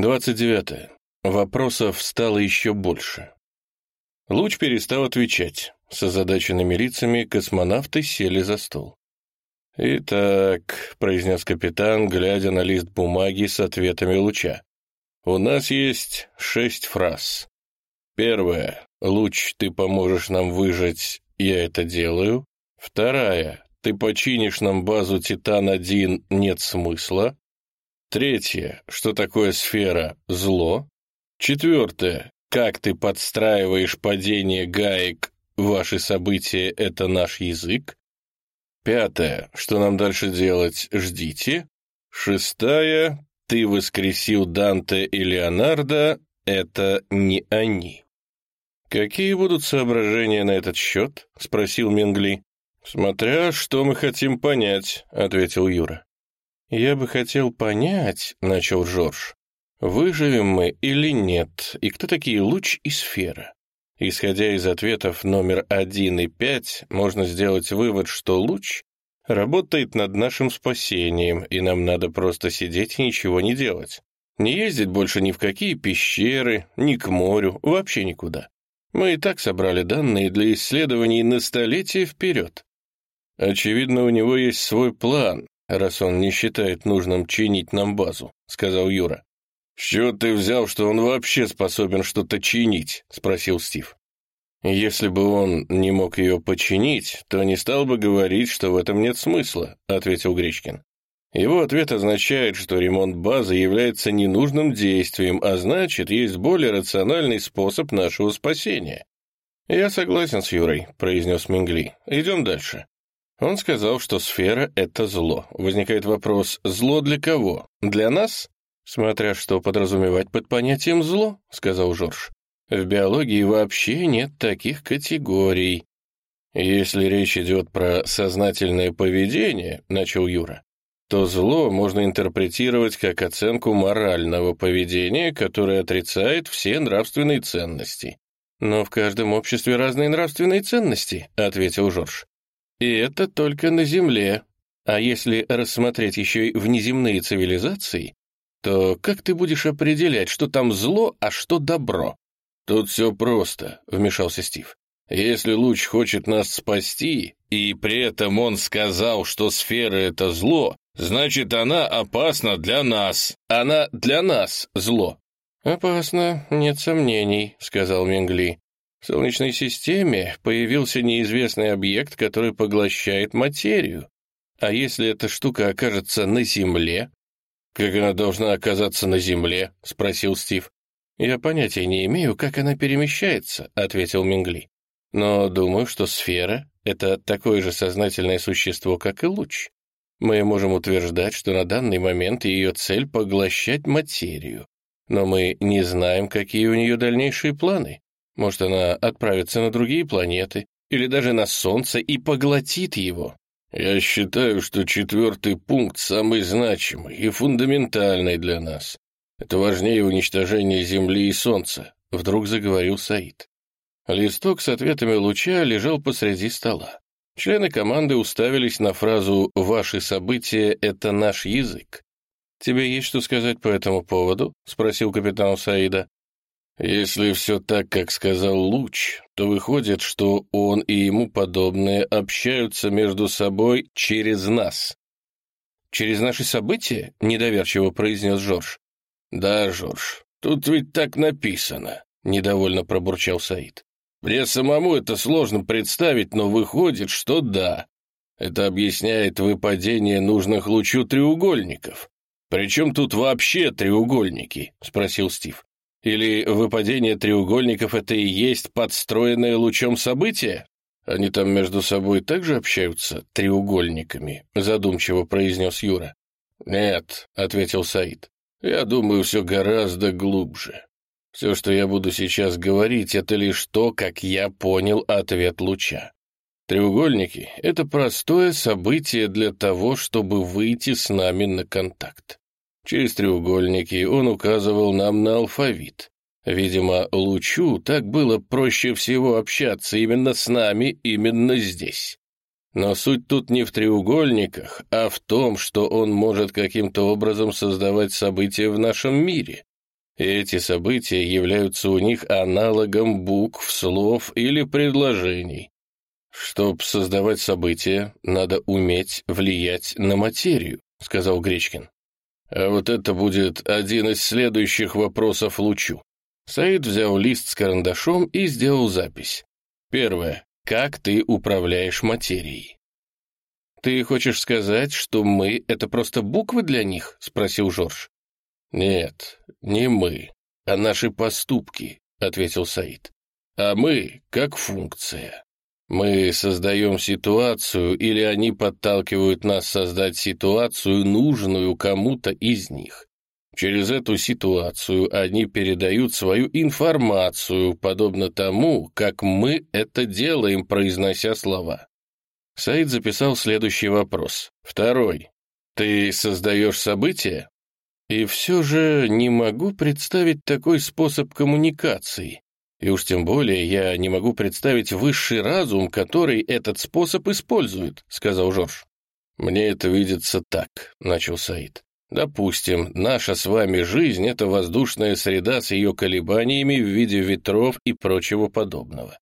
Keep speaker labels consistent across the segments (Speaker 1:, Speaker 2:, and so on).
Speaker 1: 29. Вопросов стало еще больше. Луч перестал отвечать. С озадаченными лицами космонавты сели за стол. «Итак», — произнес капитан, глядя на лист бумаги с ответами луча, «у нас есть шесть фраз. Первая. Луч, ты поможешь нам выжить, я это делаю. Вторая. Ты починишь нам базу Титан-1, нет смысла. Третье. Что такое сфера? Зло. Четвертое. Как ты подстраиваешь падение гаек? Ваши события — это наш язык. Пятое. Что нам дальше делать? Ждите. Шестая. Ты воскресил Данте и Леонардо. Это не они. «Какие будут соображения на этот счет?» — спросил Мингли. «Смотря, что мы хотим понять», — ответил Юра. «Я бы хотел понять», — начал Жорж, «выживем мы или нет, и кто такие луч и сфера?» Исходя из ответов номер один и пять, можно сделать вывод, что луч работает над нашим спасением, и нам надо просто сидеть и ничего не делать. Не ездить больше ни в какие пещеры, ни к морю, вообще никуда. Мы и так собрали данные для исследований на столетие вперед. Очевидно, у него есть свой план, раз он не считает нужным чинить нам базу», — сказал Юра. «С чего ты взял, что он вообще способен что-то чинить?» — спросил Стив. «Если бы он не мог ее починить, то не стал бы говорить, что в этом нет смысла», — ответил Гречкин. Его ответ означает, что ремонт базы является ненужным действием, а значит, есть более рациональный способ нашего спасения. «Я согласен с Юрой», — произнес Мингли. «Идем дальше». Он сказал, что сфера — это зло. Возникает вопрос, зло для кого? Для нас? Смотря что подразумевать под понятием «зло», — сказал Жорж. В биологии вообще нет таких категорий. Если речь идет про сознательное поведение, — начал Юра, то зло можно интерпретировать как оценку морального поведения, которое отрицает все нравственные ценности. «Но в каждом обществе разные нравственные ценности», — ответил Жорж. «И это только на Земле. А если рассмотреть еще и внеземные цивилизации, то как ты будешь определять, что там зло, а что добро?» «Тут все просто», — вмешался Стив. «Если луч хочет нас спасти, и при этом он сказал, что сфера — это зло, Значит, она опасна для нас. Она для нас зло. Опасно, нет сомнений, сказал Менгли. В Солнечной системе появился неизвестный объект, который поглощает материю. А если эта штука окажется на Земле? Как она должна оказаться на Земле? спросил Стив. Я понятия не имею, как она перемещается, ответил Менгли. Но думаю, что сфера — это такое же сознательное существо, как и луч. Мы можем утверждать, что на данный момент ее цель — поглощать материю. Но мы не знаем, какие у нее дальнейшие планы. Может, она отправится на другие планеты или даже на Солнце и поглотит его. Я считаю, что четвертый пункт самый значимый и фундаментальный для нас. Это важнее уничтожения Земли и Солнца, вдруг заговорил Саид. Листок с ответами луча лежал посреди стола. Члены команды уставились на фразу «Ваши события — это наш язык». «Тебе есть что сказать по этому поводу?» — спросил капитан Саида. «Если все так, как сказал Луч, то выходит, что он и ему подобные общаются между собой через нас». «Через наши события?» — недоверчиво произнес Жорж. «Да, Жорж, тут ведь так написано», — недовольно пробурчал Саид. Мне самому это сложно представить, но выходит, что да. Это объясняет выпадение нужных лучу треугольников. «Причем тут вообще треугольники?» — спросил Стив. «Или выпадение треугольников — это и есть подстроенное лучом событие?» «Они там между собой также общаются треугольниками?» — задумчиво произнес Юра. «Нет», — ответил Саид. «Я думаю, все гораздо глубже. Все, что я буду сейчас говорить, это лишь то, как я понял ответ луча. Треугольники — это простое событие для того, чтобы выйти с нами на контакт. Через треугольники он указывал нам на алфавит. Видимо, лучу так было проще всего общаться именно с нами, именно здесь. Но суть тут не в треугольниках, а в том, что он может каким-то образом создавать события в нашем мире, И эти события являются у них аналогом букв, слов или предложений. Чтоб создавать события, надо уметь влиять на материю, сказал Гречкин. А вот это будет один из следующих вопросов Лучу. Саид взял лист с карандашом и сделал запись. Первое. Как ты управляешь материей? «Ты хочешь сказать, что мы — это просто буквы для них?» — спросил Жорж. «Нет, не мы, а наши поступки», — ответил Саид. «А мы — как функция. Мы создаем ситуацию, или они подталкивают нас создать ситуацию, нужную кому-то из них. Через эту ситуацию они передают свою информацию, подобно тому, как мы это делаем, произнося слова. Саид записал следующий вопрос. Второй. Ты создаешь события? И все же не могу представить такой способ коммуникации. И уж тем более я не могу представить высший разум, который этот способ использует, сказал Жорж. Мне это видится так, начал Саид. Допустим, наша с вами жизнь — это воздушная среда с ее колебаниями в виде ветров и прочего подобного.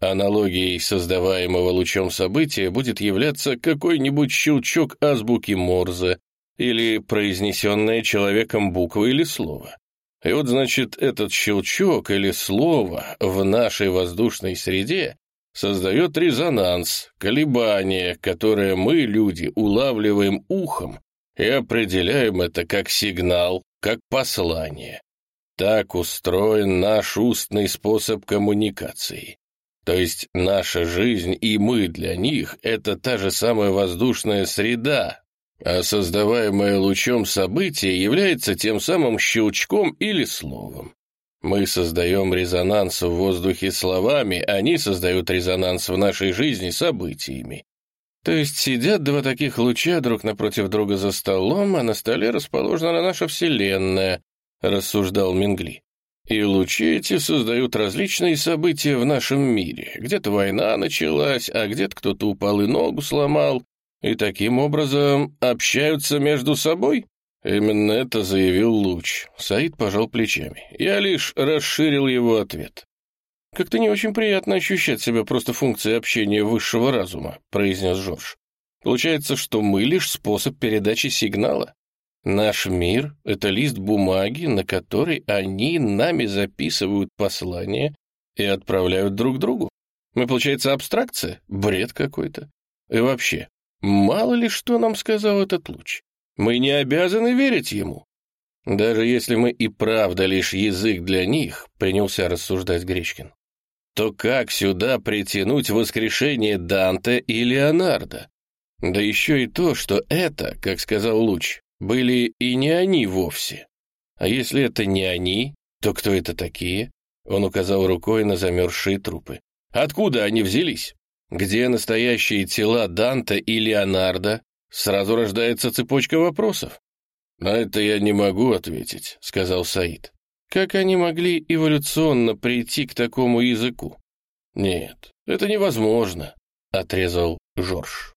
Speaker 1: Аналогией создаваемого лучом события будет являться какой-нибудь щелчок азбуки Морзе или произнесенное человеком буква или слово. И вот, значит, этот щелчок или слово в нашей воздушной среде создает резонанс, колебание, которое мы, люди, улавливаем ухом и определяем это как сигнал, как послание. Так устроен наш устный способ коммуникации. То есть наша жизнь и мы для них — это та же самая воздушная среда, а создаваемое лучом событие является тем самым щелчком или словом. Мы создаем резонанс в воздухе словами, они создают резонанс в нашей жизни событиями. То есть сидят два таких луча друг напротив друга за столом, а на столе расположена наша Вселенная, рассуждал Мингли. И лучи эти создают различные события в нашем мире. Где-то война началась, а где-то кто-то упал и ногу сломал, и таким образом общаются между собой? Именно это заявил Луч. Саид пожал плечами. Я лишь расширил его ответ. «Как-то не очень приятно ощущать себя просто функцией общения высшего разума», — произнес Жорж. «Получается, что мы лишь способ передачи сигнала. Наш мир — это лист бумаги, на который они нами записывают послания и отправляют друг другу. Мы, получается, абстракция? Бред какой-то. И вообще, мало ли что нам сказал этот луч. Мы не обязаны верить ему. Даже если мы и правда лишь язык для них, принялся рассуждать Гречкин, то как сюда притянуть воскрешение Данте и Леонардо? Да еще и то, что это, как сказал Луч, были и не они вовсе. А если это не они, то кто это такие? Он указал рукой на замерзшие трупы. Откуда они взялись? Где настоящие тела Данта и Леонардо? Сразу рождается цепочка вопросов. «На это я не могу ответить», — сказал Саид. «Как они могли эволюционно прийти к такому языку?» «Нет, это невозможно», — отрезал Жорж.